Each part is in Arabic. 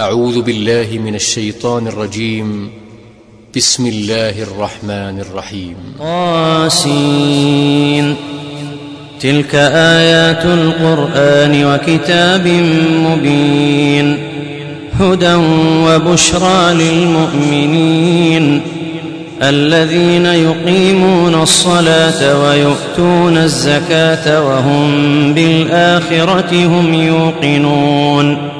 أعوذ بالله من الشيطان الرجيم. بسم الله الرحمن الرحيم. طاسين. تلك آيات القرآن وكتاب مبين. هدى وبشرى للمؤمنين. الذين يقيمون الصلاة ويؤتون الزكاة وهم بالآخرة هم يوقنون.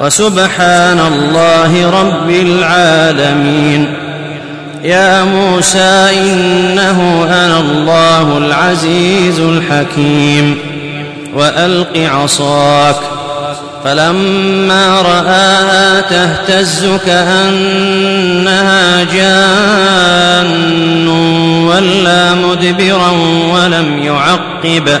وسبحان الله رب العالمين. يا موسى إنه أنا الله العزيز الحكيم. وألق عصاك. فلما رآها تهتز كأنها جان. ولا مدبرا ولم يعقب.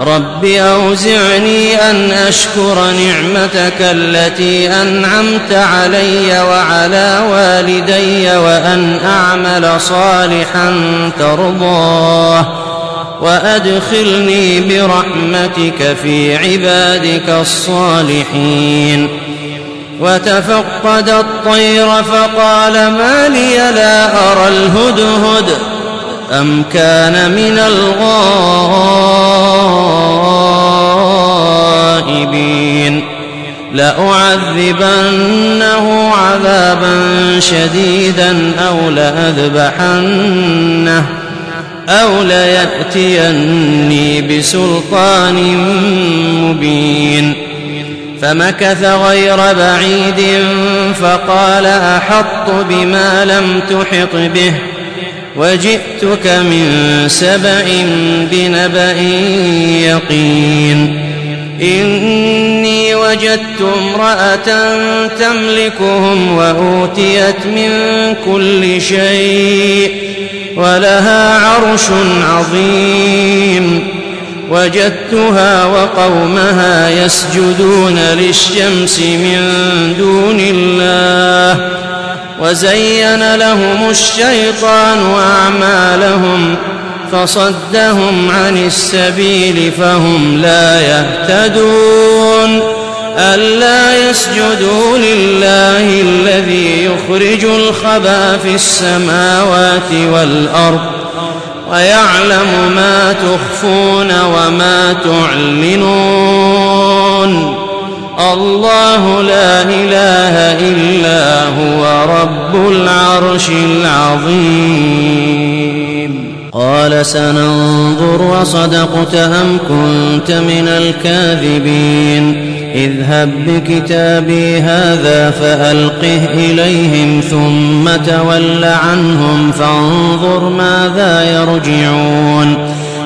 رب أوزعني أن أشكر نعمتك التي أنعمت علي وعلى والدي وأن أعمل صالحا ترضاه وأدخلني برحمتك في عبادك الصالحين وتفقد الطير فقال ما لي لا أرى الهدهد أم كان من الغائبين لأعذبنه عذابا شديدا أو لأذبحنه أو ليأتيني بسلطان مبين فمكث غير بعيد فقال أحط بما لم تحط به وجئتك من سبع بنبأ يقين. إني وجدت امرأة تملكهم وأوتيت من كل شيء ولها عرش عظيم. وجدتها وقومها يسجدون للشمس من دون الله. وزين لهم الشيطان أعمالهم فصدهم عن السبيل فهم لا يهتدون ألا يسجدوا لله الذي يخرج الخبأ في السماوات والأرض ويعلم ما تخفون وما تعلنون الله لا إله إلا هو رب العرش العظيم. قال سننظر وصدقت أم كنت من الكاذبين. اذهب بكتابي هذا فألقه إليهم ثم تول عنهم فانظر ماذا يرجعون.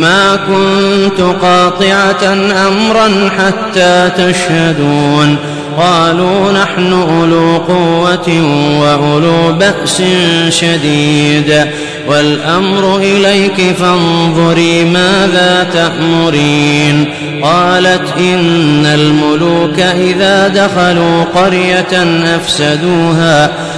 ما كنت قاطعة أمرا حتى تشهدون. قالوا نحن أولو قوة وأولو بأس شديد. والأمر إليك فانظري ماذا تأمرين. قالت إن الملوك إذا دخلوا قرية أفسدوها.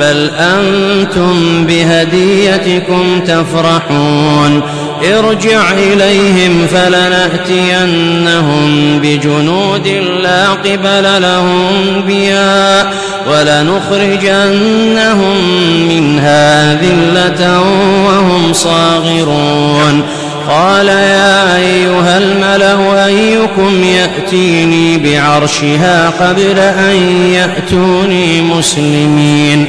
بل أنتم بهديتكم تفرحون. ارجع إليهم فلنأتينهم بجنود لا قبل لهم بها ولنخرجنهم منها ذلة وهم صاغرون. قال يا أيها الملأ أيكم يأتيني بعرشها قبل أن يأتوني مسلمين.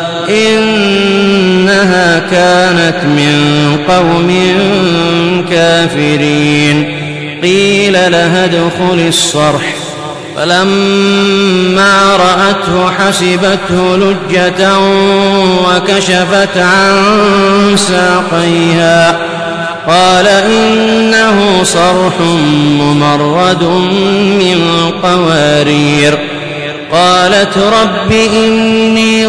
إنها كانت من قوم كافرين. قيل لها ادخل الصرح. فلما رأته حسبته لجة وكشفت عن ساقيها. قال إنه صرح ممرد من قوارير. قالت رب إني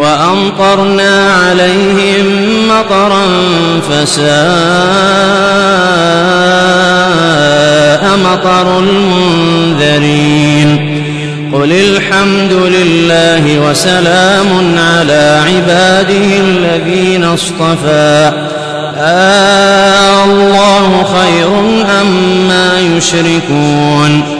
وأمطرنا عليهم مطرا فساء مطر المنذرين. قل الحمد لله وسلام على عباده الذين اصطفى. آه الله خير أما أم يشركون.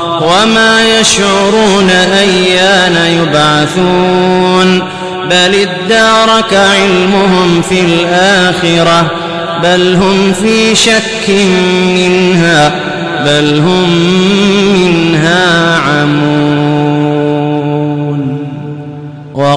وما يشعرون أيان يبعثون بل ادارك علمهم في الآخرة بل هم في شك منها بل هم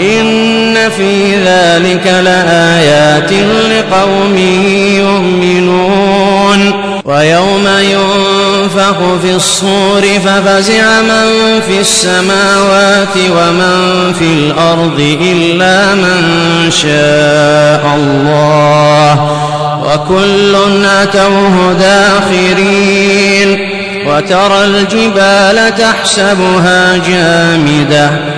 إن في ذلك لآيات لقوم يؤمنون. ويوم ينفخ في الصور ففزع من في السماوات ومن في الأرض إلا من شاء الله. وكل أتوه داخرين. وترى الجبال تحسبها جامدة.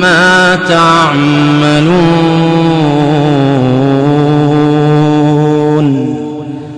ما تعملون